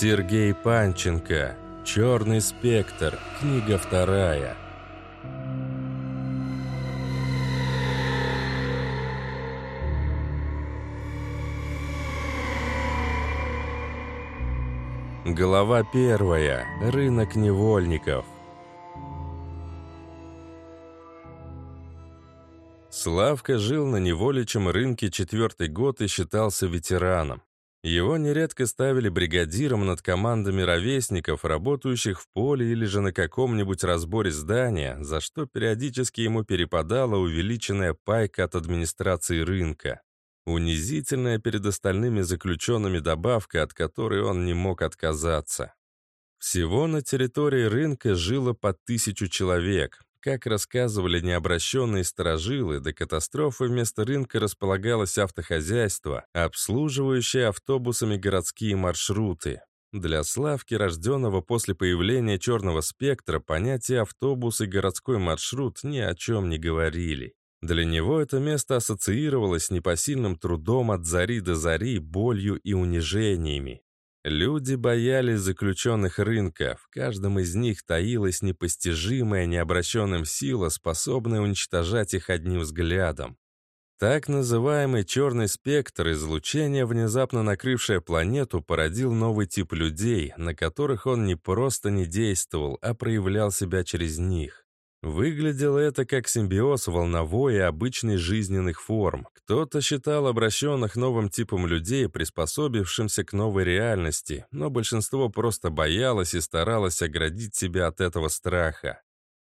Сергей Панченко. Черный спектр. Книга вторая. Глава первая. Рынок невольников. Славка жил на неволичьем рынке четвертый год и считался ветераном. Его нередко ставили бригадиром над командами ровесников, работающих в поле или же на каком-нибудь разборе здания, за что периодически ему перепадала увеличенная пайка от администрации рынка. Унизительная перед остальными заключенными добавка, от которой он не мог отказаться. Всего на территории рынка жило по тысячу человек. Как рассказывали необращенные сторожилы, до катастрофы вместо рынка располагалось автохозяйство, обслуживающее автобусами городские маршруты. Для Славки, рожденного после появления черного спектра, понятия автобус и городской маршрут ни о чем не говорили. Для него это место ассоциировалось с непосильным трудом от зари до зари, болью и унижениями. Люди боялись заключенных рынка, в каждом из них таилась непостижимая необращенным сила, способная уничтожать их одним взглядом. Так называемый черный спектр излучения, внезапно накрывшее планету, породил новый тип людей, на которых он не просто не действовал, а проявлял себя через них. Выглядело это как симбиоз волновой и обычной жизненных форм. Кто-то считал обращенных новым типом людей, приспособившимся к новой реальности, но большинство просто боялось и старалось оградить себя от этого страха.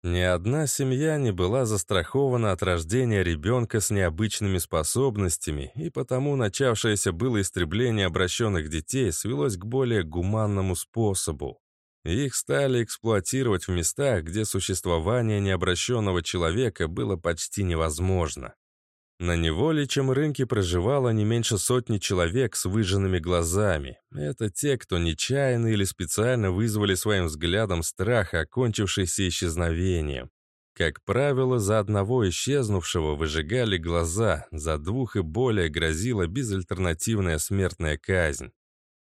Ни одна семья не была застрахована от рождения ребенка с необычными способностями, и потому начавшееся было истребление обращенных детей свелось к более гуманному способу. Их стали эксплуатировать в местах, где существование необращенного человека было почти невозможно. На неволичьем рынке проживало не меньше сотни человек с выжженными глазами. Это те, кто нечаянно или специально вызвали своим взглядом страх, окончившийся исчезновением. Как правило, за одного исчезнувшего выжигали глаза, за двух и более грозила безальтернативная смертная казнь.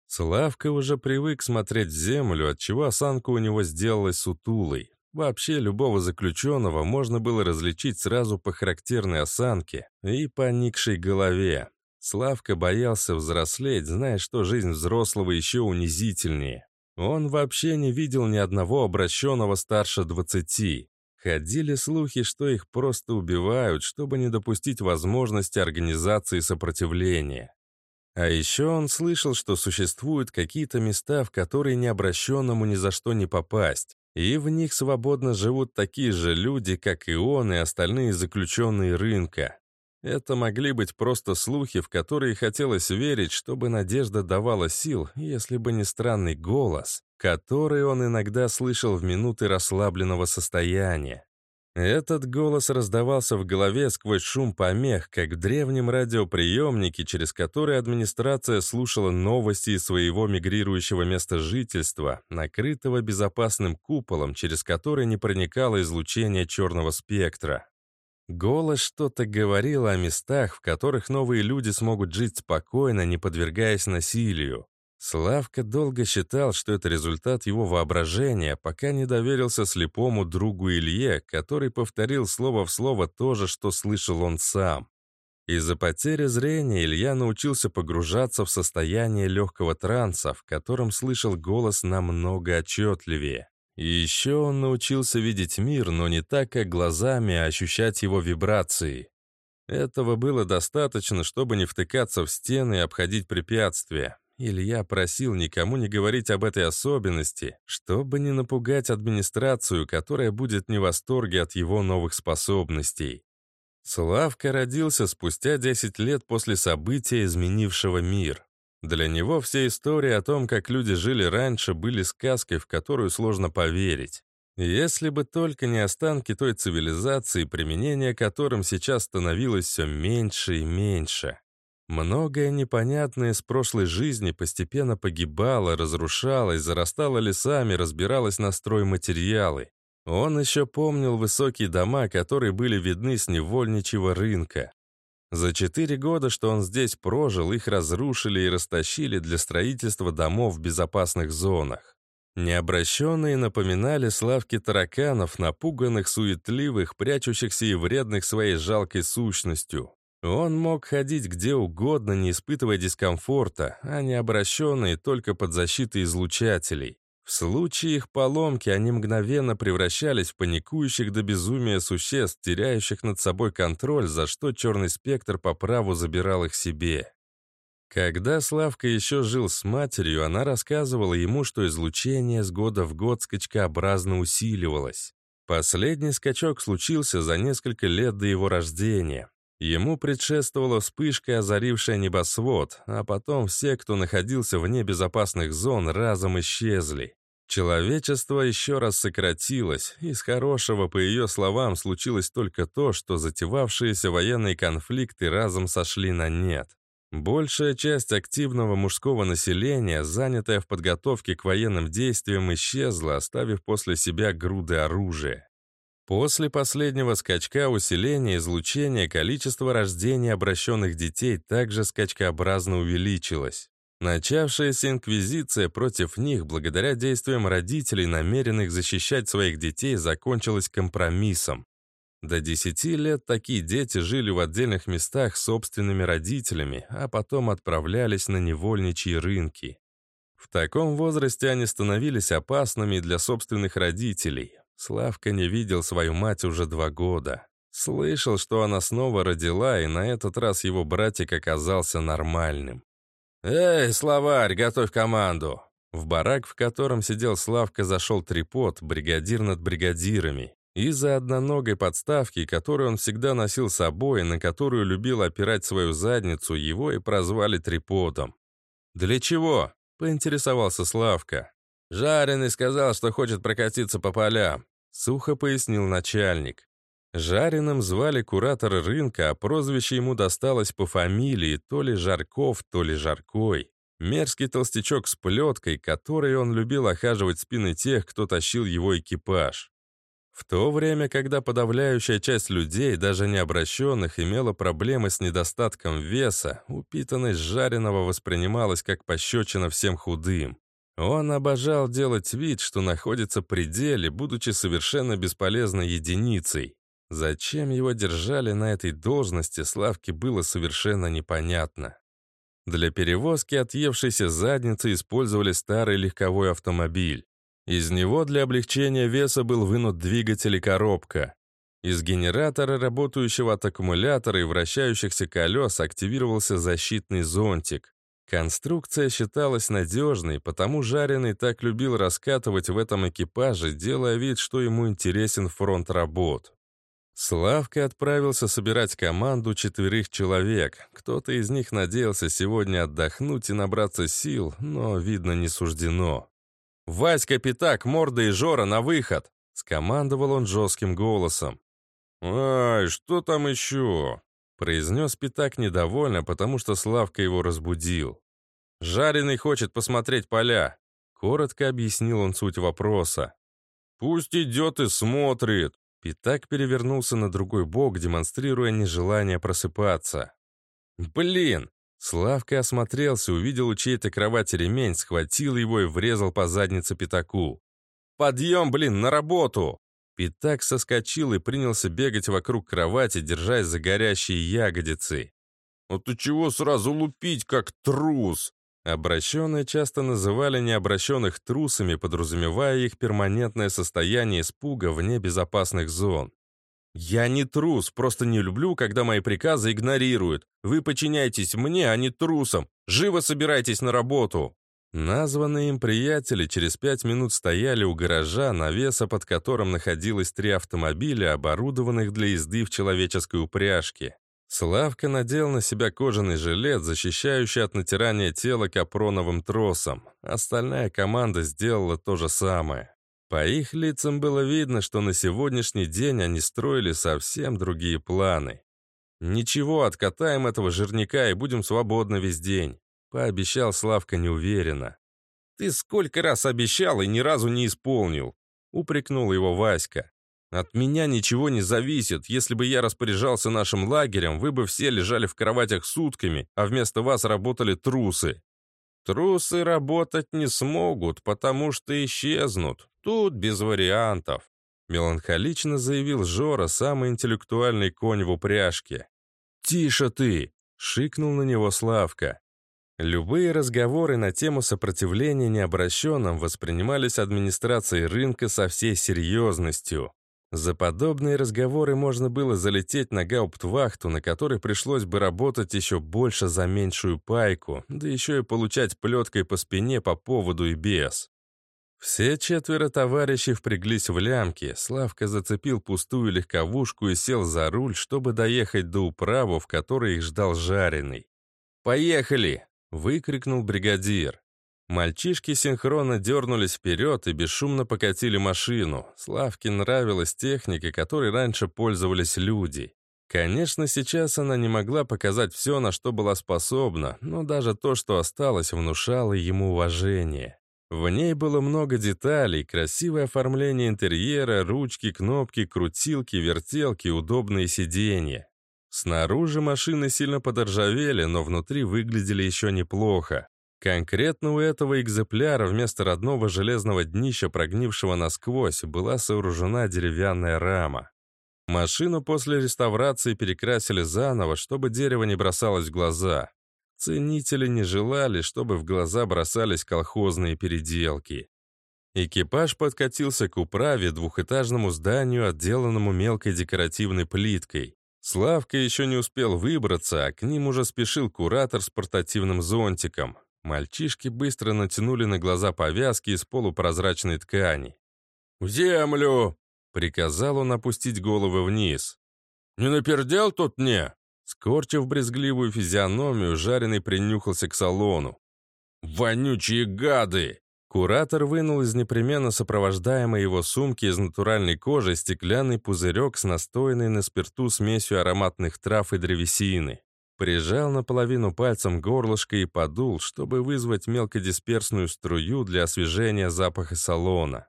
Славка уже привык смотреть в землю, отчего осанка у него сделалась сутулой. Вообще, любого заключенного можно было различить сразу по характерной осанке и поникшей голове. Славка боялся взрослеть, зная, что жизнь взрослого еще унизительнее. Он вообще не видел ни одного обращенного старше двадцати. Ходили слухи, что их просто убивают, чтобы не допустить возможности организации сопротивления. А еще он слышал, что существуют какие-то места, в которые необращенному ни за что не попасть, и в них свободно живут такие же люди, как и он и остальные заключенные рынка. Это могли быть просто слухи, в которые хотелось верить, чтобы надежда давала сил, если бы не странный голос, который он иногда слышал в минуты расслабленного состояния. Этот голос раздавался в голове сквозь шум помех, как в древнем радиоприемнике, через который администрация слушала новости из своего мигрирующего места жительства, накрытого безопасным куполом, через который не проникало излучение черного спектра. Голос что-то говорил о местах, в которых новые люди смогут жить спокойно, не подвергаясь насилию. Славка долго считал, что это результат его воображения, пока не доверился слепому другу Илье, который повторил слово в слово то же, что слышал он сам. Из-за потери зрения Илья научился погружаться в состояние легкого транса, в котором слышал голос намного отчетливее. И еще он научился видеть мир, но не так, как глазами, а ощущать его вибрации. Этого было достаточно, чтобы не втыкаться в стены и обходить препятствия. Илья просил никому не говорить об этой особенности, чтобы не напугать администрацию, которая будет не в восторге от его новых способностей. Славка родился спустя 10 лет после события, изменившего мир. Для него все истории о том, как люди жили раньше, были сказкой, в которую сложно поверить. Если бы только не останки той цивилизации, применение которым сейчас становилось все меньше и меньше. Многое непонятное с прошлой жизни постепенно погибало, разрушалось, зарастало лесами, разбиралось на стройматериалы. Он еще помнил высокие дома, которые были видны с невольничьего рынка. За четыре года, что он здесь прожил, их разрушили и растащили для строительства домов в безопасных зонах. Необращенные напоминали славки тараканов, напуганных, суетливых, прячущихся и вредных своей жалкой сущностью. Он мог ходить где угодно, не испытывая дискомфорта, а необращенные только под защитой излучателей. В случае их поломки они мгновенно превращались в паникующих до безумия существ, теряющих над собой контроль, за что черный спектр по праву забирал их себе. Когда Славка еще жил с матерью, она рассказывала ему, что излучение с года в год скачкообразно усиливалось. Последний скачок случился за несколько лет до его рождения. Ему предшествовала вспышка, озарившая небосвод, а потом все, кто находился вне безопасных зон, разом исчезли. Человечество еще раз сократилось, из хорошего, по ее словам, случилось только то, что затевавшиеся военные конфликты разом сошли на нет. Большая часть активного мужского населения, занятая в подготовке к военным действиям, исчезла, оставив после себя груды оружия. После последнего скачка усиления излучения количество рождений обращенных детей также скачкообразно увеличилось. Начавшаяся инквизиция против них, благодаря действиям родителей, намеренных защищать своих детей, закончилась компромиссом. До 10 лет такие дети жили в отдельных местах с собственными родителями, а потом отправлялись на невольничьи рынки. В таком возрасте они становились опасными для собственных родителей, Славка не видел свою мать уже два года. Слышал, что она снова родила, и на этот раз его братик оказался нормальным. «Эй, словарь, готовь команду!» В барак, в котором сидел Славка, зашел трипод, бригадир над бригадирами. Из-за одноногой подставки, которую он всегда носил с собой, на которую любил опирать свою задницу, его и прозвали триподом. «Для чего?» — поинтересовался Славка. «Жареный сказал, что хочет прокатиться по полям», — сухо пояснил начальник. Жареным звали куратора рынка, а прозвище ему досталось по фамилии то ли Жарков, то ли Жаркой. Мерзкий толстячок с плеткой, которой он любил охаживать спины тех, кто тащил его экипаж. В то время, когда подавляющая часть людей, даже не обращенных, имела проблемы с недостатком веса, упитанность жареного воспринималась как пощечина всем худым. Он обожал делать вид, что находится при деле, будучи совершенно бесполезной единицей. Зачем его держали на этой должности, Славке было совершенно непонятно. Для перевозки отъевшейся задницы использовали старый легковой автомобиль. Из него для облегчения веса был вынут двигатель и коробка. Из генератора, работающего от аккумулятора и вращающихся колес, активировался защитный зонтик. Конструкция считалась надежной, потому Жареный так любил раскатывать в этом экипаже, делая вид, что ему интересен фронт работ. Славка отправился собирать команду четверых человек. Кто-то из них надеялся сегодня отдохнуть и набраться сил, но, видно, не суждено. «Васька, Пятак, Морда и Жора на выход!» — скомандовал он жестким голосом. «Ай, что там еще?» Произнес Питак недовольно, потому что Славка его разбудил. «Жареный хочет посмотреть поля», — коротко объяснил он суть вопроса. «Пусть идет и смотрит». Питак перевернулся на другой бок, демонстрируя нежелание просыпаться. «Блин!» Славка осмотрелся, увидел у чьей-то кровати ремень, схватил его и врезал по заднице Питаку. «Подъем, блин, на работу!» Питак соскочил и принялся бегать вокруг кровати, держась за горящие ягодицы. «А ты чего сразу лупить, как трус?» Обращенные часто называли необращенных трусами, подразумевая их перманентное состояние испуга вне безопасных зон. «Я не трус, просто не люблю, когда мои приказы игнорируют. Вы подчиняйтесь мне, а не трусам. Живо собирайтесь на работу!» Названные им приятели через пять минут стояли у гаража, навеса под которым находилось три автомобиля, оборудованных для езды в человеческой упряжке. Славка надел на себя кожаный жилет, защищающий от натирания тела капроновым тросом. Остальная команда сделала то же самое. По их лицам было видно, что на сегодняшний день они строили совсем другие планы. «Ничего, откатаем этого жирника и будем свободны весь день. Пообещал Славка неуверенно. «Ты сколько раз обещал и ни разу не исполнил!» Упрекнул его Васька. От меня ничего не зависит. Если бы я распоряжался нашим лагерем, вы бы все лежали в кроватях сутками, а вместо вас работали трусы. Трусы работать не смогут, потому что исчезнут. Тут без вариантов. Меланхолично заявил Жора, самый интеллектуальный конь в упряжке. «Тише ты!» — шикнул на него Славка. Любые разговоры на тему сопротивления необращенным воспринимались администрацией рынка со всей серьезностью. За подобные разговоры можно было залететь на гауптвахту, на которой пришлось бы работать еще больше за меньшую пайку, да еще и получать плеткой по спине по поводу и без. Все четверо товарищей впряглись в лямки. Славка зацепил пустую легковушку и сел за руль, чтобы доехать до управы, в которой их ждал жареный. «Поехали!» — выкрикнул бригадир. Мальчишки синхронно дернулись вперед и бесшумно покатили машину. Славке нравилась техника, которой раньше пользовались люди. Конечно, сейчас она не могла показать все, на что была способна, но даже то, что осталось, внушало ему уважение. В ней было много деталей, красивое оформление интерьера, ручки, кнопки, крутилки, вертелки, удобные сиденья. Снаружи машины сильно подоржавели, но внутри выглядели еще неплохо. Конкретно у этого экземпляра вместо родного железного днища, прогнившего насквозь, была сооружена деревянная рама. Машину после реставрации перекрасили заново, чтобы дерево не бросалось в глаза. Ценители не желали, чтобы в глаза бросались колхозные переделки. Экипаж подкатился к управе, двухэтажному зданию, отделанному мелкой декоративной плиткой. Славка еще не успел выбраться, а к ним уже спешил куратор с портативным зонтиком. Мальчишки быстро натянули на глаза повязки из полупрозрачной ткани. «В землю!» — приказал он опустить головы вниз. «Не напердел тут мне?» Скорчив брезгливую физиономию, жареный принюхался к салону. «Вонючие гады!» Куратор вынул из непременно сопровождаемой его сумки из натуральной кожи стеклянный пузырек с настоянной на спирту смесью ароматных трав и древесины. Прижал наполовину пальцем горлышко и подул, чтобы вызвать мелкодисперсную струю для освежения запаха салона.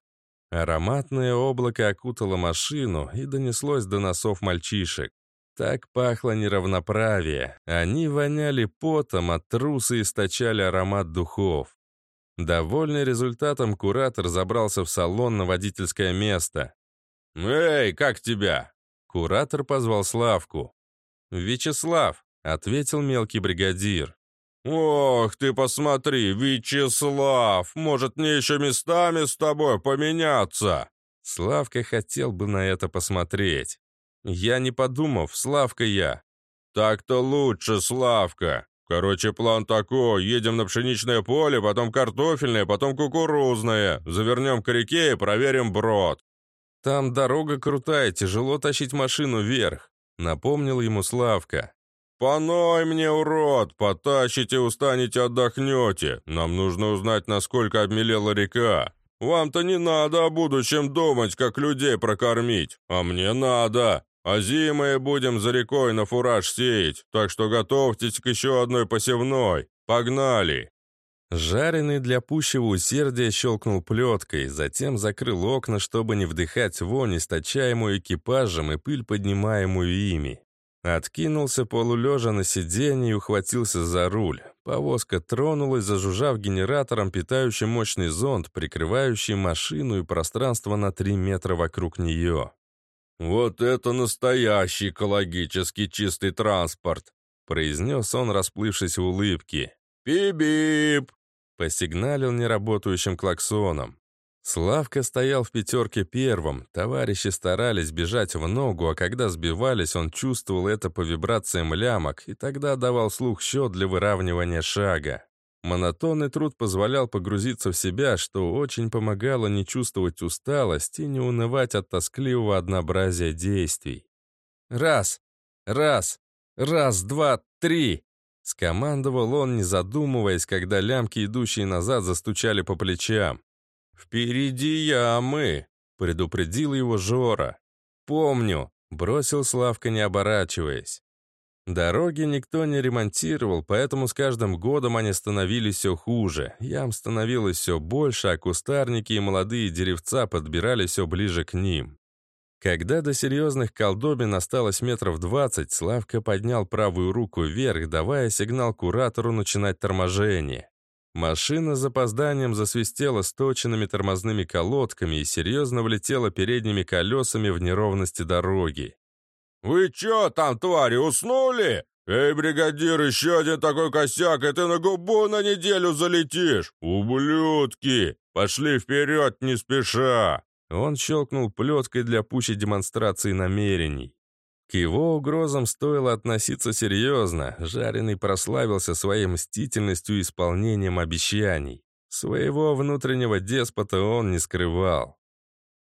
Ароматное облако окутало машину и донеслось до носов мальчишек. Так пахло неравноправие. Они воняли потом, а трусы источали аромат духов. Довольный результатом, куратор забрался в салон на водительское место. «Эй, как тебя?» Куратор позвал Славку. «Вячеслав», ответил мелкий бригадир. «Ох, ты посмотри, Вячеслав! Может, мне еще местами с тобой поменяться?» Славка хотел бы на это посмотреть. Я не подумав, Славка я. «Так-то лучше, Славка. Короче, план такой. Едем на пшеничное поле, потом картофельное, потом кукурузное. Завернем к реке и проверим брод». «Там дорога крутая, тяжело тащить машину вверх», — напомнил ему Славка. «Поной мне, урод! Потащите, устанете, отдохнете. Нам нужно узнать, насколько обмелела река. Вам-то не надо о будущем думать, как людей прокормить, а мне надо. А зимой будем за рекой на фураж сеять, так что готовьтесь к еще одной посевной. Погнали!» Жареный для пущего усердия щелкнул плеткой, затем закрыл окна, чтобы не вдыхать вонь, источаемую экипажем и пыль, поднимаемую ими. Откинулся полулежа на сиденье и ухватился за руль. Повозка тронулась, зажужжав генератором, питающим мощный зонд, прикрывающий машину и пространство на 3 метра вокруг нее. «Вот это настоящий экологически чистый транспорт!» произнес он, расплывшись в улыбке. «Пип-бип!» посигналил неработающим клаксоном. Славка стоял в пятерке первым, товарищи старались бежать в ногу, а когда сбивались, он чувствовал это по вибрациям лямок и тогда давал слух счет для выравнивания шага. Монотонный труд позволял погрузиться в себя, что очень помогало не чувствовать усталость и не унывать от тоскливого однообразия действий. «Раз! Раз! Раз, два, три!» Скомандовал он, не задумываясь, когда лямки, идущие назад, застучали по плечам. «Впереди ямы!» — предупредил его Жора. «Помню!» — бросил Славка, не оборачиваясь. Дороги никто не ремонтировал, поэтому с каждым годом они становились все хуже. Ям становилось все больше, а кустарники и молодые деревца подбирались все ближе к ним. Когда до серьезных колдобин осталось метров двадцать, Славка поднял правую руку вверх, давая сигнал куратору начинать торможение. Машина с запозданием засвистела сточенными тормозными колодками и серьезно влетела передними колесами в неровности дороги. «Вы чё там, твари, уснули? Эй, бригадир, еще один такой косяк, и ты на губу на неделю залетишь! Ублюдки! Пошли вперед не спеша!» Он щелкнул плеткой для пущей демонстрации намерений. К его угрозам стоило относиться серьезно. Жареный прославился своей мстительностью и исполнением обещаний. Своего внутреннего деспота он не скрывал.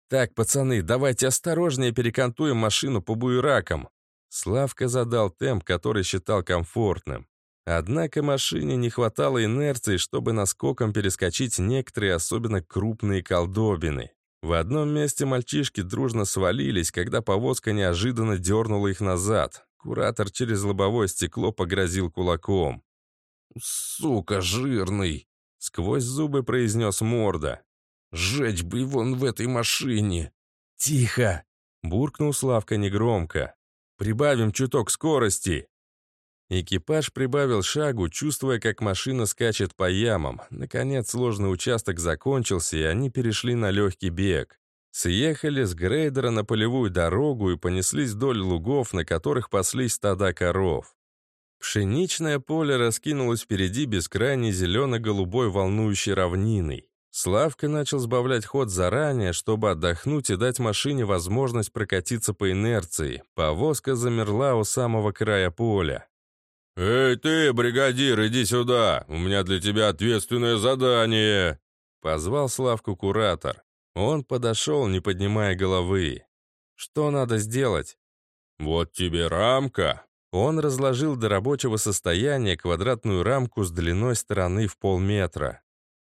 «Так, пацаны, давайте осторожнее перекантуем машину по буеракам». Славка задал темп, который считал комфортным. Однако машине не хватало инерции, чтобы наскоком перескочить некоторые особенно крупные колдобины. В одном месте мальчишки дружно свалились, когда повозка неожиданно дернула их назад. Куратор через лобовое стекло погрозил кулаком. «Сука, жирный!» — сквозь зубы произнес морда. «Жечь бы вон в этой машине!» «Тихо!» — буркнул Славка негромко. «Прибавим чуток скорости!» Экипаж прибавил шагу, чувствуя, как машина скачет по ямам. Наконец, сложный участок закончился, и они перешли на легкий бег. Съехали с грейдера на полевую дорогу и понеслись вдоль лугов, на которых паслись стада коров. Пшеничное поле раскинулось впереди бескрайней зелено-голубой волнующей равниной. Славка начал сбавлять ход заранее, чтобы отдохнуть и дать машине возможность прокатиться по инерции. Повозка замерла у самого края поля. «Эй ты, бригадир, иди сюда! У меня для тебя ответственное задание!» Позвал Славку куратор. Он подошел, не поднимая головы. «Что надо сделать?» «Вот тебе рамка!» Он разложил до рабочего состояния квадратную рамку с длиной стороны в полметра.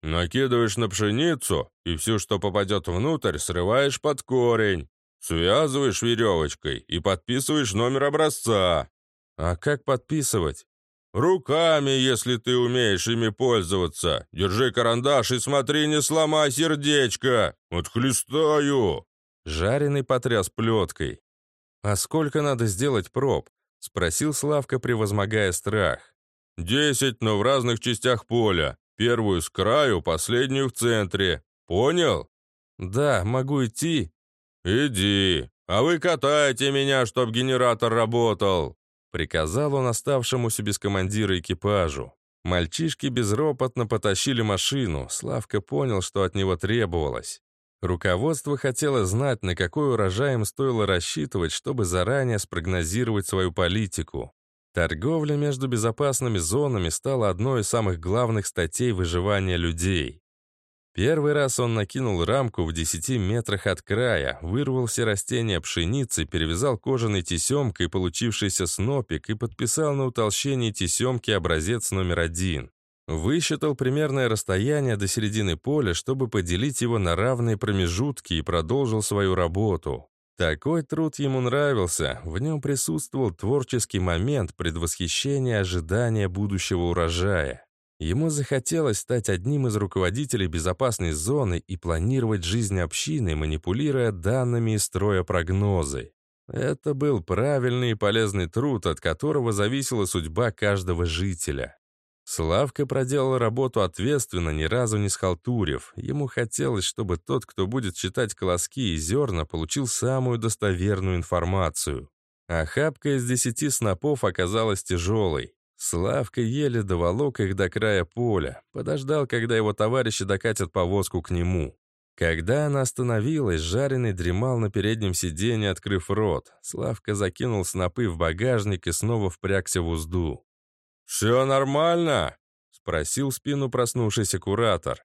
«Накидываешь на пшеницу, и все, что попадет внутрь, срываешь под корень. Связываешь веревочкой и подписываешь номер образца. «А как подписывать?» «Руками, если ты умеешь ими пользоваться. Держи карандаш и смотри, не сломай сердечко. Отхлестаю!» Жареный потряс плеткой. «А сколько надо сделать проб?» — спросил Славка, превозмогая страх. «Десять, но в разных частях поля. Первую с краю, последнюю в центре. Понял?» «Да, могу идти». «Иди. А вы катайте меня, чтоб генератор работал». Приказал он оставшемуся без командира экипажу. Мальчишки безропотно потащили машину. Славка понял, что от него требовалось. Руководство хотело знать, на какой урожай им стоило рассчитывать, чтобы заранее спрогнозировать свою политику. Торговля между безопасными зонами стала одной из самых главных статей выживания людей. Первый раз он накинул рамку в 10 метрах от края, вырвал все растения пшеницы, перевязал кожаной тесемкой получившийся снопик и подписал на утолщении тесемки образец номер один. Высчитал примерное расстояние до середины поля, чтобы поделить его на равные промежутки и продолжил свою работу. Такой труд ему нравился, в нем присутствовал творческий момент предвосхищения ожидания будущего урожая. Ему захотелось стать одним из руководителей безопасной зоны и планировать жизнь общины, манипулируя данными и строя прогнозы. Это был правильный и полезный труд, от которого зависела судьба каждого жителя. Славка проделал работу ответственно, ни разу не схалтурив. Ему хотелось, чтобы тот, кто будет читать колоски и зерна, получил самую достоверную информацию. Охапка из десяти снопов оказалась тяжелой. Славка еле доволок их до края поля, подождал, когда его товарищи докатят повозку к нему. Когда она остановилась, жареный дремал на переднем сиденье, открыв рот. Славка закинул снопы в багажник и снова впрягся в узду. «Все нормально?» — спросил спину проснувшийся куратор.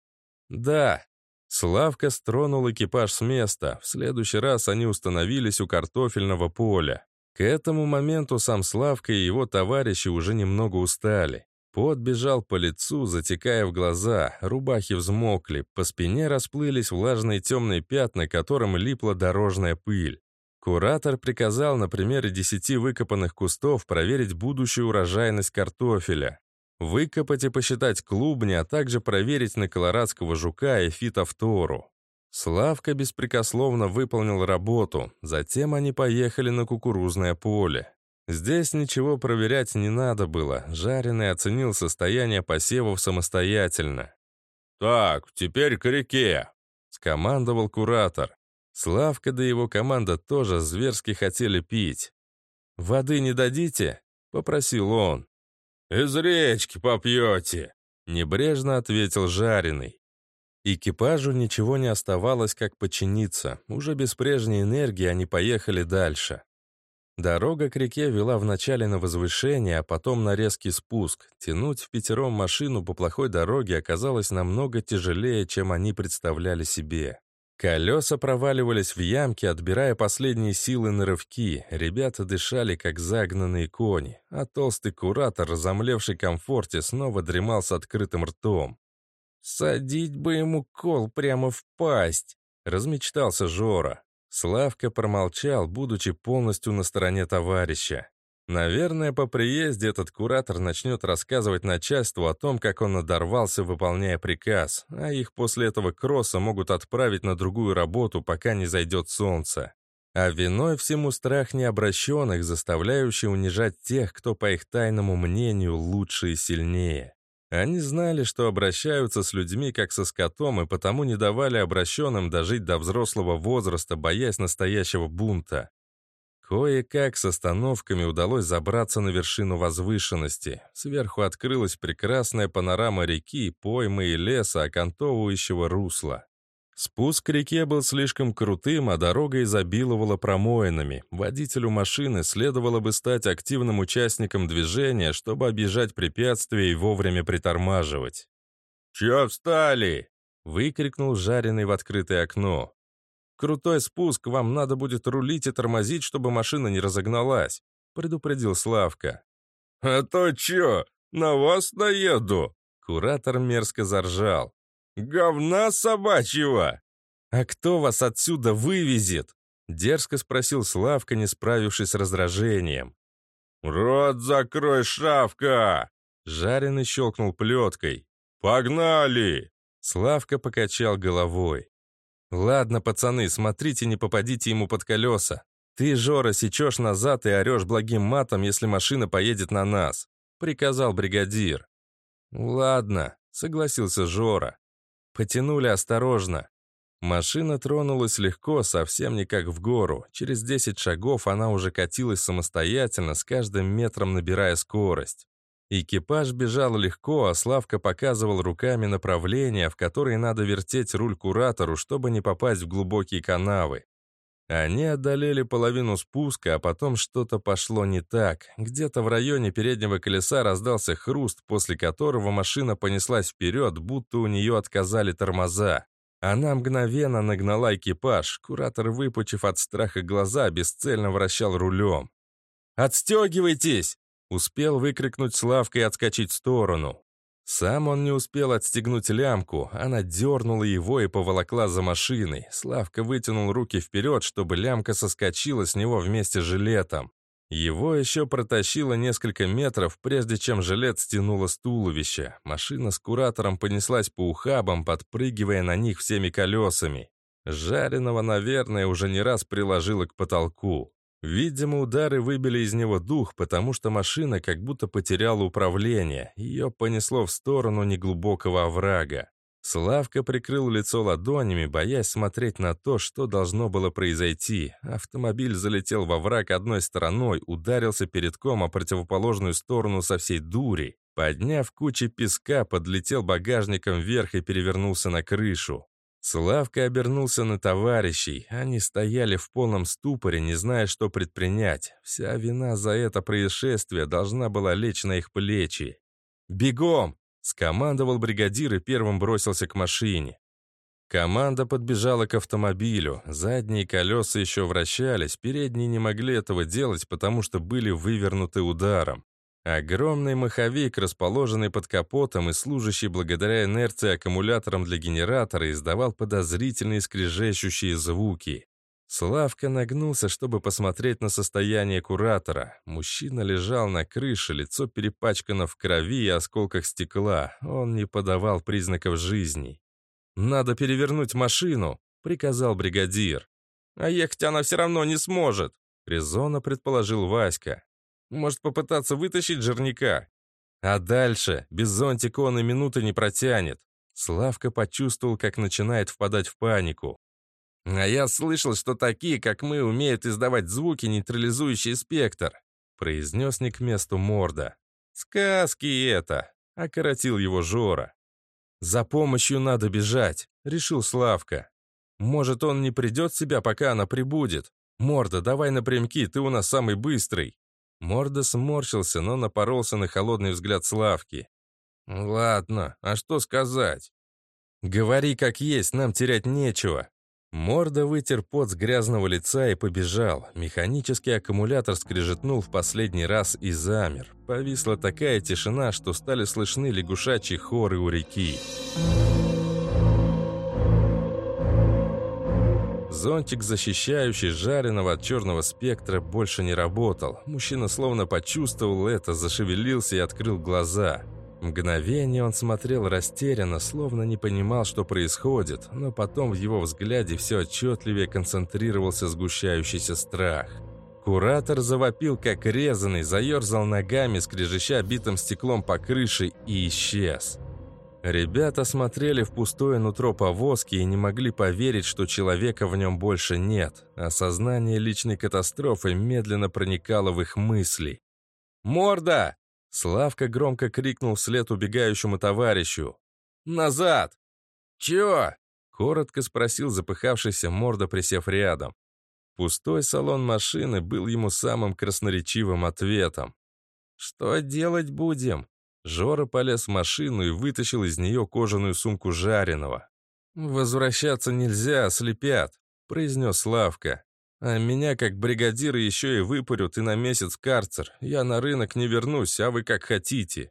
«Да». Славка стронул экипаж с места. В следующий раз они установились у картофельного поля. К этому моменту сам Славка и его товарищи уже немного устали. Пот бежал по лицу, затекая в глаза, рубахи взмокли, по спине расплылись влажные темные пятна, которым липла дорожная пыль. Куратор приказал на примере десяти выкопанных кустов проверить будущую урожайность картофеля. Выкопать и посчитать клубни, а также проверить на колорадского жука и фитофтору. Славка беспрекословно выполнил работу, затем они поехали на кукурузное поле. Здесь ничего проверять не надо было, жареный оценил состояние посевов самостоятельно. «Так, теперь к реке», — скомандовал куратор. Славка да его команда тоже зверски хотели пить. «Воды не дадите?» — попросил он. «Из речки попьете», — небрежно ответил жареный. Экипажу ничего не оставалось, как подчиниться. Уже без прежней энергии они поехали дальше. Дорога к реке вела вначале на возвышение, а потом на резкий спуск. Тянуть в пятером машину по плохой дороге оказалось намного тяжелее, чем они представляли себе. Колеса проваливались в ямки, отбирая последние силы на рывки. Ребята дышали, как загнанные кони, а толстый куратор, разомлевший комфорте, снова дремал с открытым ртом. «Садить бы ему кол прямо в пасть!» — размечтался Жора. Славка промолчал, будучи полностью на стороне товарища. Наверное, по приезде этот куратор начнет рассказывать начальству о том, как он надорвался, выполняя приказ, а их после этого кросса могут отправить на другую работу, пока не зайдет солнце. А виной всему страх необращенных, заставляющий унижать тех, кто, по их тайному мнению, лучше и сильнее. Они знали, что обращаются с людьми как со скотом, и потому не давали обращенным дожить до взрослого возраста, боясь настоящего бунта. Кое-как с остановками удалось забраться на вершину возвышенности. Сверху открылась прекрасная панорама реки, поймы и леса, окантовывающего русла. Спуск к реке был слишком крутым, а дорога изобиловала промоинами. Водителю машины следовало бы стать активным участником движения, чтобы объезжать препятствия и вовремя притормаживать. «Чё встали?» — выкрикнул жареный в открытое окно. Крутой спуск, вам надо будет рулить и тормозить, чтобы машина не разогналась», — предупредил Славка. «А то чё, на вас наеду?» Куратор мерзко заржал. «Говна собачьего!» «А кто вас отсюда вывезет?» — дерзко спросил Славка, не справившись с раздражением. «Рот закрой, шавка!» Жареный щелкнул плеткой. «Погнали!» Славка покачал головой. «Ладно, пацаны, смотрите, не попадите ему под колеса. Ты, Жора, сечешь назад и орешь благим матом, если машина поедет на нас», — приказал бригадир. «Ладно», — согласился Жора. Потянули осторожно. Машина тронулась легко, совсем не как в гору. Через 10 шагов она уже катилась самостоятельно, с каждым метром набирая скорость. Экипаж бежал легко, а Славка показывал руками направление, в которое надо вертеть руль куратору, чтобы не попасть в глубокие канавы. Они одолели половину спуска, а потом что-то пошло не так. Где-то в районе переднего колеса раздался хруст, после которого машина понеслась вперед, будто у нее отказали тормоза. Она мгновенно нагнала экипаж. Куратор, выпучив от страха глаза, бесцельно вращал рулем. «Отстегивайтесь!» Успел выкрикнуть Славка и отскочить в сторону. Сам он не успел отстегнуть лямку, она дернула его и поволокла за машиной. Славка вытянул руки вперед, чтобы лямка соскочила с него вместе с жилетом. Его еще протащило несколько метров, прежде чем жилет стянуло с туловища. Машина с куратором понеслась по ухабам, подпрыгивая на них всеми колесами. Жареного, наверное, уже не раз приложило к потолку. Видимо, удары выбили из него дух, потому что машина как будто потеряла управление. Ее понесло в сторону неглубокого оврага. Славка прикрыл лицо ладонями, боясь смотреть на то, что должно было произойти. Автомобиль залетел во враг одной стороной, ударился передком о противоположную сторону со всей дури. Подняв кучи песка, подлетел багажником вверх и перевернулся на крышу. Славка обернулся на товарищей. Они стояли в полном ступоре, не зная, что предпринять. Вся вина за это происшествие должна была лечь на их плечи. «Бегом!» — скомандовал бригадир и первым бросился к машине. Команда подбежала к автомобилю. Задние колеса еще вращались, передние не могли этого делать, потому что были вывернуты ударом. Огромный маховик, расположенный под капотом и служащий благодаря инерции аккумулятором для генератора, издавал подозрительные скрежещущие звуки. Славка нагнулся, чтобы посмотреть на состояние куратора. Мужчина лежал на крыше, лицо перепачкано в крови и осколках стекла. Он не подавал признаков жизни. «Надо перевернуть машину», — приказал бригадир. «А ехать она все равно не сможет», — резонно предположил Васька. «Может попытаться вытащить жирника?» А дальше, без зонтика он и минуты не протянет. Славка почувствовал, как начинает впадать в панику. «А я слышал, что такие, как мы, умеют издавать звуки, нейтрализующие спектр», произнес не к месту морда. «Сказки это!» — окоротил его Жора. «За помощью надо бежать», — решил Славка. «Может, он не придет в себя, пока она прибудет? Морда, давай напрямки, ты у нас самый быстрый». Морда сморщился, но напоролся на холодный взгляд Славки. «Ладно, а что сказать?» «Говори как есть, нам терять нечего», Морда вытер пот с грязного лица и побежал. Механический аккумулятор скрежетнул в последний раз и замер. Повисла такая тишина, что стали слышны лягушачьи хоры у реки. Зонтик, защищающий жареного от черного спектра, больше не работал. Мужчина словно почувствовал это, зашевелился и открыл глаза. Мгновение он смотрел растерянно, словно не понимал, что происходит, но потом в его взгляде все отчетливее концентрировался сгущающийся страх. Куратор завопил, как резанный, заерзал ногами, скрежеща битым стеклом по крыше и исчез. Ребята смотрели в пустое нутро повозки и не могли поверить, что человека в нем больше нет. Осознание личной катастрофы медленно проникало в их мысли. «Морда!» Славка громко крикнул вслед убегающему товарищу. «Назад!» «Чё?» — коротко спросил запыхавшийся морда, присев рядом. Пустой салон машины был ему самым красноречивым ответом. «Что делать будем?» Жора полез в машину и вытащил из нее кожаную сумку жареного. «Возвращаться нельзя, слепят», — произнес Славка. А меня, как бригадира, еще и выпарют и на месяц карцер. Я на рынок не вернусь, а вы как хотите».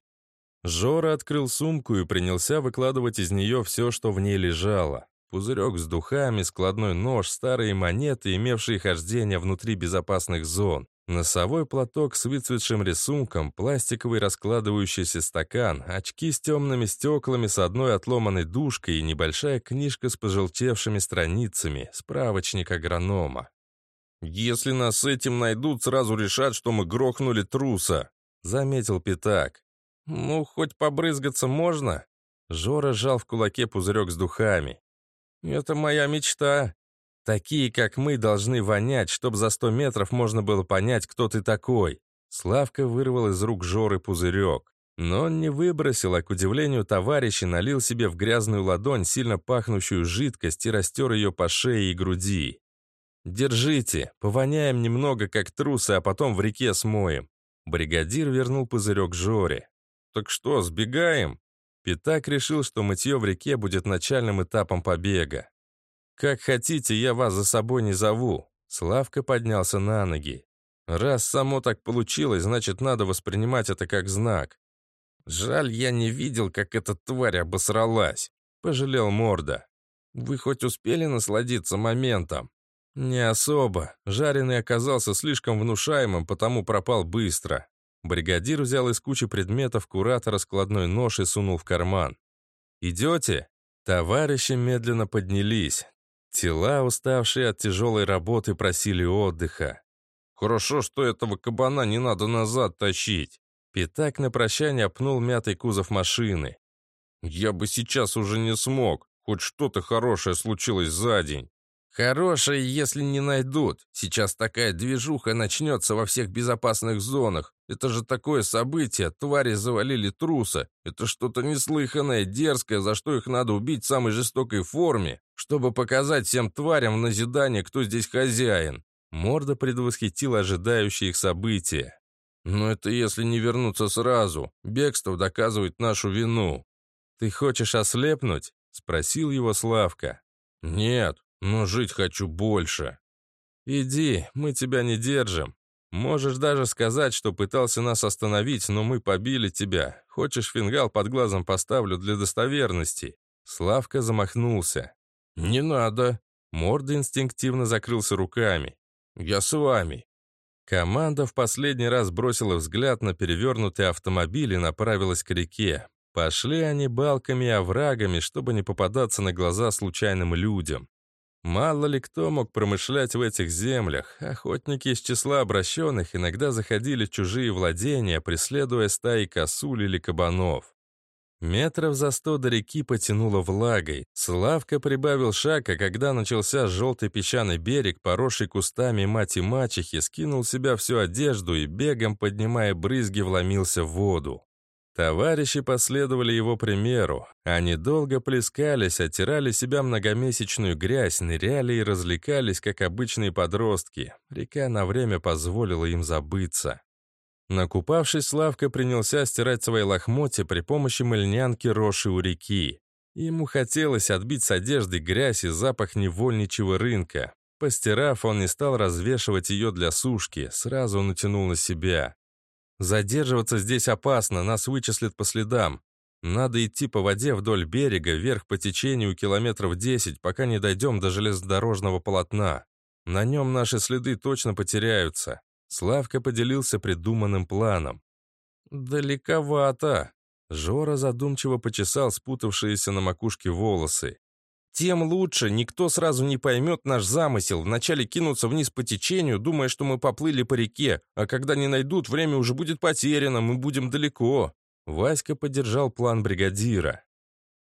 Жора открыл сумку и принялся выкладывать из нее все, что в ней лежало. Пузырек с духами, складной нож, старые монеты, имевшие хождение внутри безопасных зон. Носовой платок с выцветшим рисунком, пластиковый раскладывающийся стакан, очки с темными стеклами с одной отломанной дужкой и небольшая книжка с пожелтевшими страницами, справочник агронома. «Если нас с этим найдут, сразу решат, что мы грохнули труса», — заметил Пятак. «Ну, хоть побрызгаться можно?» Жора сжал в кулаке пузырек с духами. «Это моя мечта. Такие, как мы, должны вонять, чтобы за сто метров можно было понять, кто ты такой». Славка вырвал из рук Жоры пузырек. Но он не выбросил, а, к удивлению товарища, налил себе в грязную ладонь сильно пахнущую жидкость и растер ее по шее и груди. «Держите, повоняем немного, как трусы, а потом в реке смоем». Бригадир вернул пузырек Жоре. «Так что, сбегаем?» Питак решил, что мытье в реке будет начальным этапом побега. «Как хотите, я вас за собой не зову». Славка поднялся на ноги. «Раз само так получилось, значит, надо воспринимать это как знак. Жаль, я не видел, как эта тварь обосралась», — пожалел Морда. «Вы хоть успели насладиться моментом?» «Не особо. Жареный оказался слишком внушаемым, потому пропал быстро». Бригадир взял из кучи предметов куратора складной нож и сунул в карман. «Идете?» Товарищи медленно поднялись. Тела, уставшие от тяжелой работы, просили отдыха. «Хорошо, что этого кабана не надо назад тащить». Пятак на прощание пнул мятый кузов машины. «Я бы сейчас уже не смог. Хоть что-то хорошее случилось за день». Хорошие, если не найдут. Сейчас такая движуха начнется во всех безопасных зонах. Это же такое событие. Твари завалили труса. Это что-то неслыханное, дерзкое, за что их надо убить в самой жестокой форме, чтобы показать всем тварям в назидание, кто здесь хозяин. Морда предвосхитила ожидающие их события. Но это если не вернуться сразу. Бегство доказывает нашу вину. «Ты хочешь ослепнуть?» — спросил его Славка. «Нет, но жить хочу больше. Иди, мы тебя не держим. Можешь даже сказать, что пытался нас остановить, но мы побили тебя. Хочешь, фингал под глазом поставлю для достоверности?» Славка замахнулся. «Не надо». Морда инстинктивно закрылся руками. «Я с вами». Команда в последний раз бросила взгляд на перевернутый автомобиль и направилась к реке. Пошли они балками и оврагами, чтобы не попадаться на глаза случайным людям. Мало ли кто мог промышлять в этих землях. Охотники из числа обращенных иногда заходили в чужие владения, преследуя стаи косуль или кабанов. Метров за сто до реки потянуло влагой. Славка прибавил шаг, а когда начался желтый песчаный берег, поросший кустами мать и мачехи, скинул себя всю одежду и бегом, поднимая брызги, вломился в воду. Товарищи последовали его примеру. Они долго плескались, оттирали себя многомесячную грязь, ныряли и развлекались, как обычные подростки. Река на время позволила им забыться. Накупавшись, Славка принялся стирать свои лохмотья при помощи мыльнянки, росшей у реки. Ему хотелось отбить с одежды грязь и запах невольничьего рынка. Постирав, он не стал развешивать ее для сушки, сразу натянул на себя. Задерживаться здесь опасно, нас вычислят по следам. Надо идти по воде вдоль берега, вверх по течению километров 10, пока не дойдем до железнодорожного полотна. На нем наши следы точно потеряются. Славка поделился придуманным планом. «Далековато». Жора задумчиво почесал спутавшиеся на макушке волосы. Тем лучше, никто сразу не поймет наш замысел. Вначале кинуться вниз по течению, думая, что мы поплыли по реке, а когда не найдут, время уже будет потеряно, мы будем далеко. Васька поддержал план бригадира.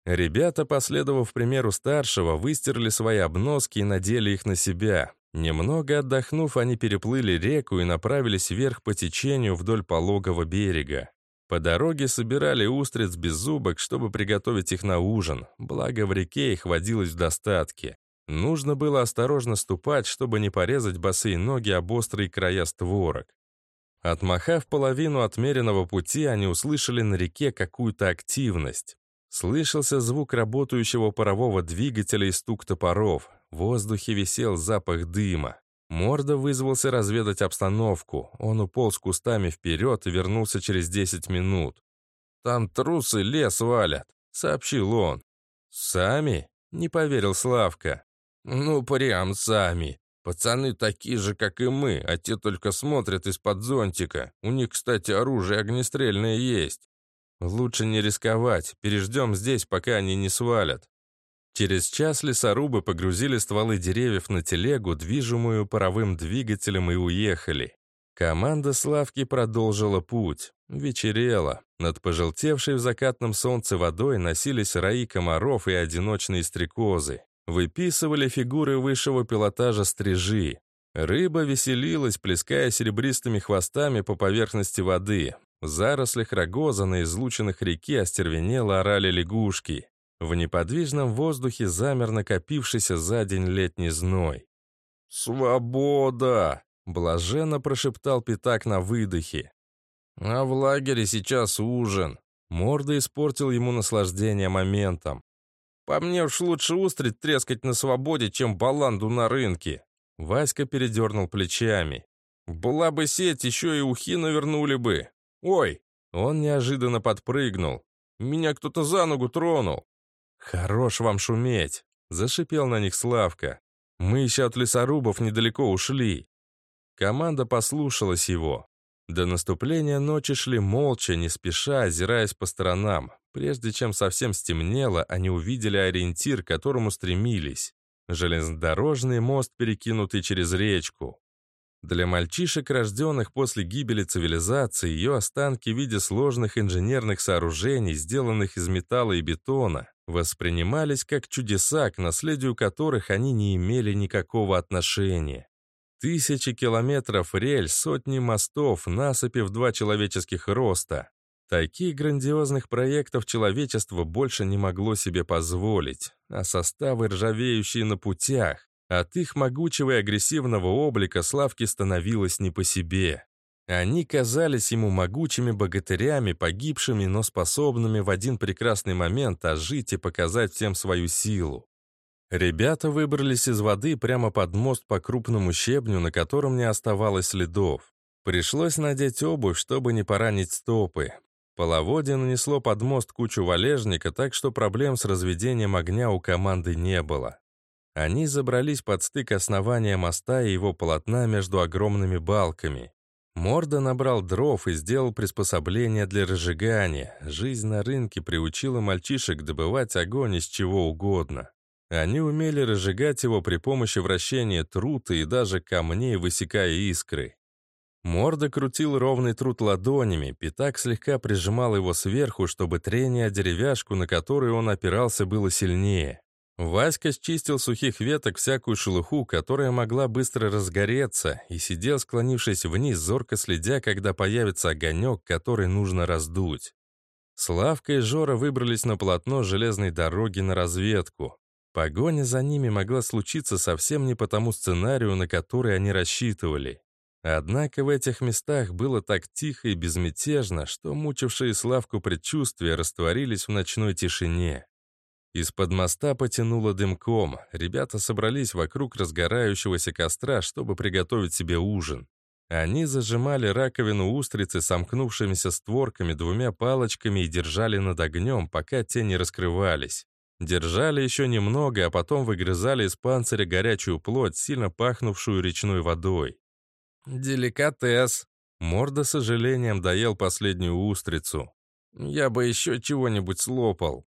Ребята, последовав примеру старшего, выстирали свои обноски и надели их на себя. Немного отдохнув, они переплыли реку и направились вверх по течению вдоль пологого берега. По дороге собирали устриц без зубок, чтобы приготовить их на ужин, благо в реке их водилось в достатке. Нужно было осторожно ступать, чтобы не порезать босые ноги об острые края створок. Отмахав половину отмеренного пути, они услышали на реке какую-то активность. Слышался звук работающего парового двигателя и стук топоров. В воздухе висел запах дыма. Морда вызвался разведать обстановку. Он уполз кустами вперед и вернулся через 10 минут. «Там трусы лес валят», — сообщил он. «Сами?» — не поверил Славка. «Ну, прям сами. Пацаны такие же, как и мы, а те только смотрят из-под зонтика. У них, кстати, оружие огнестрельное есть. Лучше не рисковать, переждем здесь, пока они не свалят. Через час лесорубы погрузили стволы деревьев на телегу, движимую паровым двигателем, и уехали. Команда Славки продолжила путь. Вечерело. Над пожелтевшей в закатном солнце водой носились раи комаров и одиночные стрекозы. Выписывали фигуры высшего пилотажа стрижи. Рыба веселилась, плеская серебристыми хвостами по поверхности воды. В зарослях рогоза на излученных реки остервенело орали лягушки. В неподвижном воздухе замер накопившийся за день летний зной. «Свобода!» — блаженно прошептал Пятак на выдохе. «А в лагере сейчас ужин». Морда испортил ему наслаждение моментом. «По мне уж лучше устрить трескать на свободе, чем баланду на рынке». Васька передернул плечами. «Была бы сеть, еще и ухи навернули бы. Ой!» Он неожиданно подпрыгнул. «Меня кто-то за ногу тронул». «Хорош вам шуметь!» — зашипел на них Славка. «Мы еще от лесорубов недалеко ушли». Команда послушалась его. До наступления ночи шли молча, не спеша, озираясь по сторонам. Прежде чем совсем стемнело, они увидели ориентир, к которому стремились. Железнодорожный мост, перекинутый через речку. Для мальчишек, рожденных после гибели цивилизации, ее останки в виде сложных инженерных сооружений, сделанных из металла и бетона, воспринимались как чудеса, к наследию которых они не имели никакого отношения. Тысячи километров рель, сотни мостов, насыпи в два человеческих роста. Таких грандиозных проектов человечество больше не могло себе позволить, а составы, ржавеющие на путях, от их могучего и агрессивного облика Славке становилось не по себе. Они казались ему могучими богатырями, погибшими, но способными в один прекрасный момент ожить и показать всем свою силу. Ребята выбрались из воды прямо под мост по крупному щебню, на котором не оставалось следов. Пришлось надеть обувь, чтобы не поранить стопы. Половодье нанесло под мост кучу валежника, так что проблем с разведением огня у команды не было. Они забрались под стык основания моста и его полотна между огромными балками. Морда набрал дров и сделал приспособление для разжигания. Жизнь на рынке приучила мальчишек добывать огонь из чего угодно. Они умели разжигать его при помощи вращения трута и даже камней, высекая искры. Морда крутил ровный труд ладонями, пятак слегка прижимал его сверху, чтобы трение о деревяшку, на которую он опирался, было сильнее. Васька счистил сухих веток всякую шелуху, которая могла быстро разгореться, и сидел, склонившись вниз, зорко следя, когда появится огонек, который нужно раздуть. Славка и Жора выбрались на полотно железной дороги на разведку. Погоня за ними могла случиться совсем не по тому сценарию, на который они рассчитывали. Однако в этих местах было так тихо и безмятежно, что мучившие Славку предчувствия растворились в ночной тишине. Из-под моста потянуло дымком. Ребята собрались вокруг разгорающегося костра, чтобы приготовить себе ужин. Они зажимали раковину устрицы сомкнувшимися створками двумя палочками и держали над огнем, пока те не раскрывались. Держали еще немного, а потом выгрызали из панциря горячую плоть, сильно пахнувшую речной водой. «Деликатес!» Морда сожалением доел последнюю устрицу. «Я бы еще чего-нибудь слопал.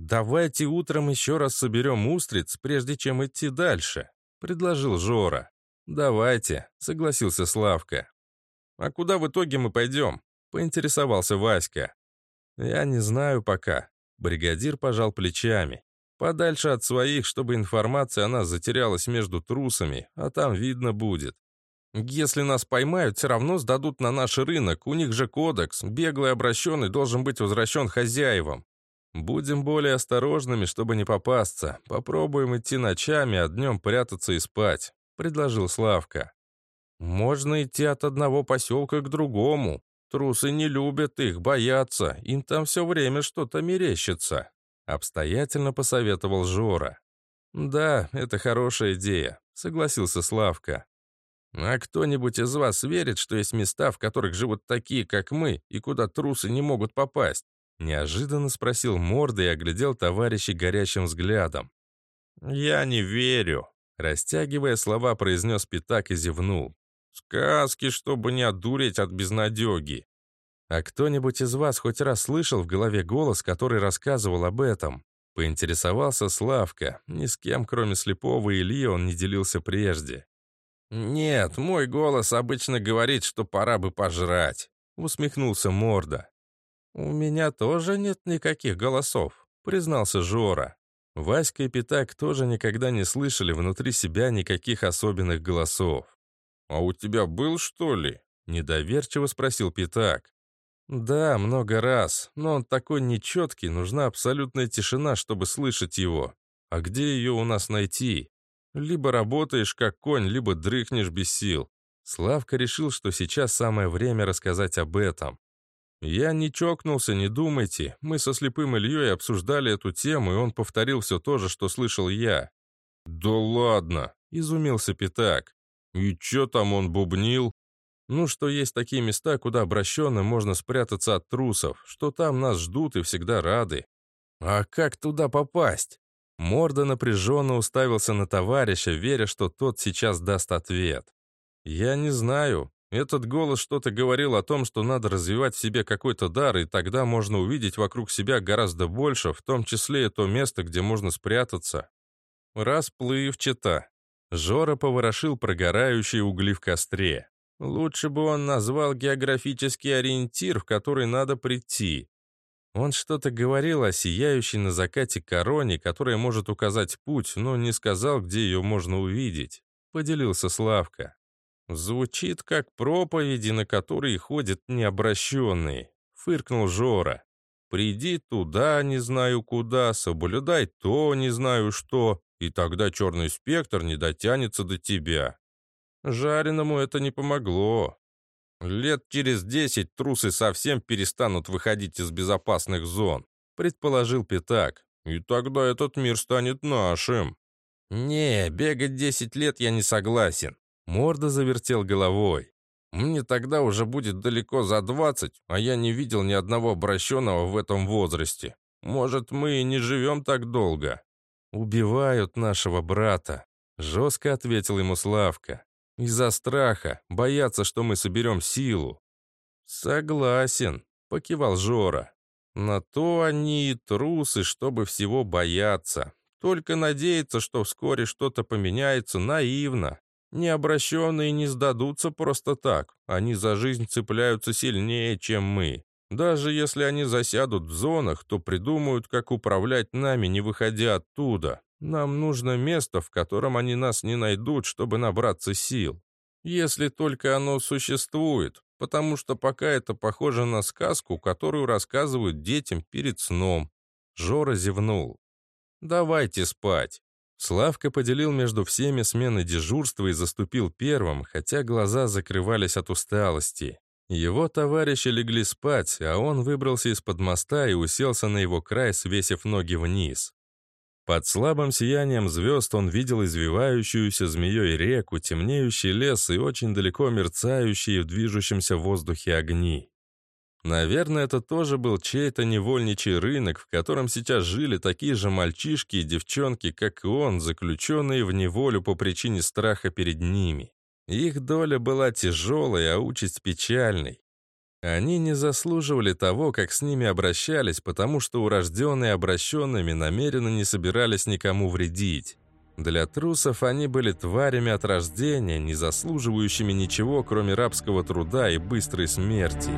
Давайте утром еще раз соберем устриц, прежде чем идти дальше», — предложил Жора. «Давайте», — согласился Славка. «А куда в итоге мы пойдем?» — поинтересовался Васька. «Я не знаю пока». Бригадир пожал плечами. «Подальше от своих, чтобы информация о нас затерялась между трусами, а там видно будет. Если нас поймают, все равно сдадут на наш рынок, у них же кодекс, беглый обращенный должен быть возвращен хозяевам. Будем более осторожными, чтобы не попасться. Попробуем идти ночами, а днем прятаться и спать», — предложил Славка. «Можно идти от одного поселка к другому. Трусы не любят их, боятся, им там все время что-то мерещится», — обстоятельно посоветовал Жора. «Да, это хорошая идея», — согласился Славка. А кто-нибудь из вас верит, что есть места, в которых живут такие, как мы, и куда трусы не могут попасть?» Неожиданно спросил Морда и оглядел товарищей горящим взглядом. «Я не верю», — растягивая слова, произнес Пятак и зевнул. «Сказки, чтобы не одуреть от безнадеги». «А кто-нибудь из вас хоть раз слышал в голове голос, который рассказывал об этом?» Поинтересовался Славка. Ни с кем, кроме слепого Ильи, он не делился прежде. «Нет, мой голос обычно говорит, что пора бы пожрать», — усмехнулся Морда. «У меня тоже нет никаких голосов», — признался Жора. Васька и Питак тоже никогда не слышали внутри себя никаких особенных голосов. «А у тебя был, что ли?» — недоверчиво спросил Питак. «Да, много раз, но он такой нечеткий, нужна абсолютная тишина, чтобы слышать его. А где ее у нас найти?» Либо работаешь как конь, либо дрыхнешь без сил. Славка решил, что сейчас самое время рассказать об этом. Я не чокнулся, не думайте. Мы со слепым Ильей обсуждали эту тему, и он повторил все то же, что слышал я. «Да ладно!» — изумился Пятак. «И чё там он бубнил?» «Ну, что есть такие места, куда обращенным можно спрятаться от трусов, что там нас ждут и всегда рады». «А как туда попасть?» Морда напряженно уставился на товарища, веря, что тот сейчас даст ответ. «Я не знаю. Этот голос что-то говорил о том, что надо развивать в себе какой-то дар, и тогда можно увидеть вокруг себя гораздо больше, в том числе и то место, где можно спрятаться. Расплывчато». Жора поворошил прогорающие угли в костре. Лучше бы он назвал географический ориентир, в который надо прийти. Он что-то говорил о сияющей на закате короне, которая может указать путь, но не сказал, где ее можно увидеть. Поделился Славка. Звучит как проповеди, на которые ходят необращенные. Фыркнул Жора. Приди туда, не знаю куда, соблюдай то, не знаю что, и тогда черный спектр не дотянется до тебя. Жареному это не помогло. Лет через десять трусы совсем перестанут выходить из безопасных зон, предположил Пятак. И тогда этот мир станет нашим. Не, бегать десять лет я не согласен. Морда завертел головой. Мне тогда уже будет далеко за двадцать, а я не видел ни одного обращенного в этом возрасте. Может, мы и не живем так долго. Убивают нашего брата, жестко ответил ему Славка. Из-за страха, боятся, что мы соберем силу. Согласен, покивал Жора. На то они и трусы, чтобы всего бояться. Только надеяться, что вскоре что-то поменяется, наивно. Необращенные не сдадутся просто так. Они за жизнь цепляются сильнее, чем мы. Даже если они засядут в зонах, то придумают, как управлять нами, не выходя оттуда. Нам нужно место, в котором они нас не найдут, чтобы набраться сил. Если только оно существует, потому что пока это похоже на сказку, которую рассказывают детям перед сном. Жора зевнул. «Давайте спать». Славка поделил между всеми смены дежурства и заступил первым, хотя глаза закрывались от усталости. Его товарищи легли спать, а он выбрался из-под моста и уселся на его край, свесив ноги вниз. Под слабым сиянием звезд он видел извивающуюся змеей реку, темнеющий лес и очень далеко мерцающие в движущемся воздухе огни. Наверное, это тоже был чей-то невольничий рынок, в котором сейчас жили такие же мальчишки и девчонки, как и он, заключенные в неволю по причине страха перед ними. Их доля была тяжелой, а участь печальной. Они не заслуживали того, как с ними обращались, потому что урожденные обращенными намеренно не собирались никому вредить. Для трусов они были тварями от рождения, не заслуживающими ничего, кроме рабского труда и быстрой смерти.